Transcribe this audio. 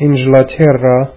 Inglaterra